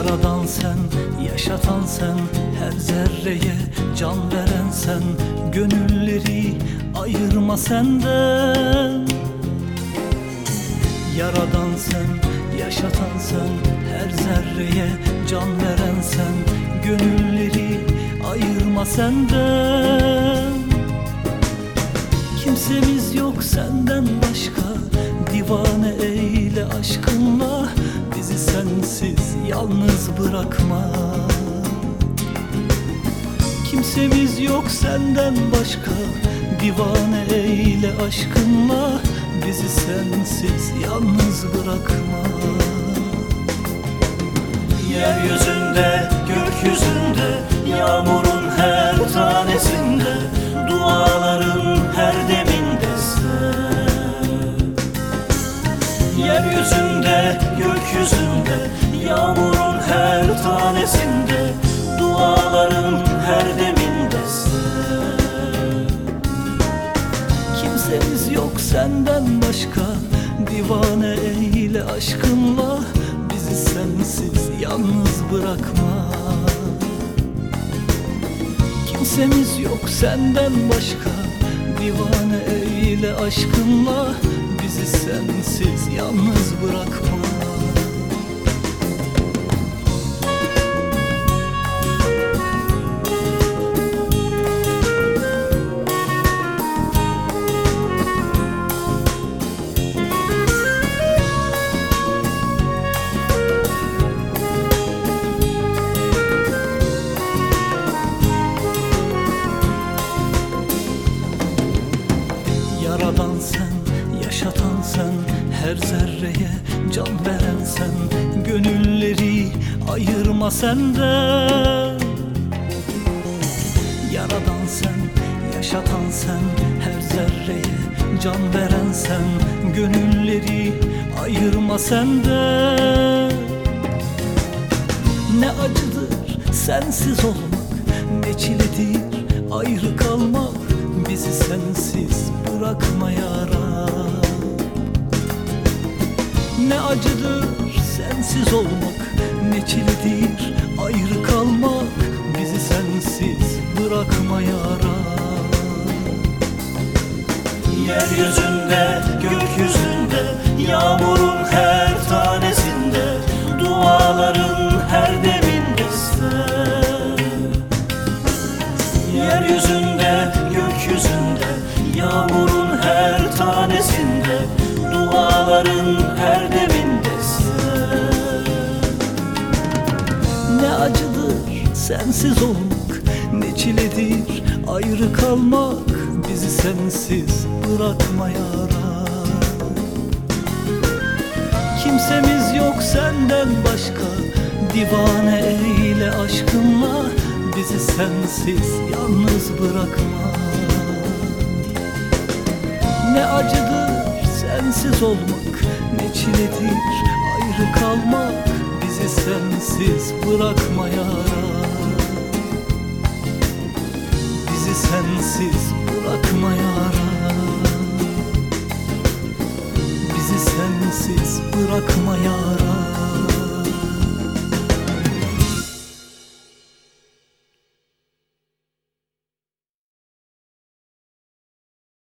Yaradan sen, yaşatan sen Her zerreye can veren sen. Gönülleri ayırma senden. Yaradan sen, yaşatan sen Her zerreye can veren sen. Gönülleri ayırma senden. Kimsemiz yok senden başka. Divane eyle sensiz yalnız bırakma. Kimsemiz yok senden başka. Divane eyle aşkınla. Bizi sensiz yalnız bırakma. Yeryüzünde, gökyüzünde Yağmurun Yeryüzünde, gökyüzünde Yağmurun her tanesinde Duaların her deminde sen. Kimsemiz yok senden başka Divane eyle aşkınla Bizi sensiz yalnız bırakma. Kimsemiz yok senden başka Divane eyle aşkınla Bizi sensiz yalnız bırakma Her zerreye can veren sen Gönülleri ayırma senden. Yaradan sen, yaşatan sen Her zerreye can veren sen Gönülleri ayırma senden. Ne acıdır sensiz olmak Ne çiledir ayrı kalmak Bizi sensiz bırakma acıdır sensiz olmak Ne çiledir ayrı kalmak Bizi sensiz bırakma yara Yeryüzünde, gökyüzünde Yağmurun her tanesinde Duaların her deminde sen Yeryüzünde, gökyüzünde Yağmurun her tanesinde Duaların sensiz olmak Ne çiledir ayrı kalmak Bizi sensiz bırakma yara Kimsemiz yok senden başka Divane eyle aşkınla Bizi sensiz yalnız bırakma. Ne acıdır sensiz olmak Ne çiledir ayrı kalmak Bizi sensiz bırakma yara sensiz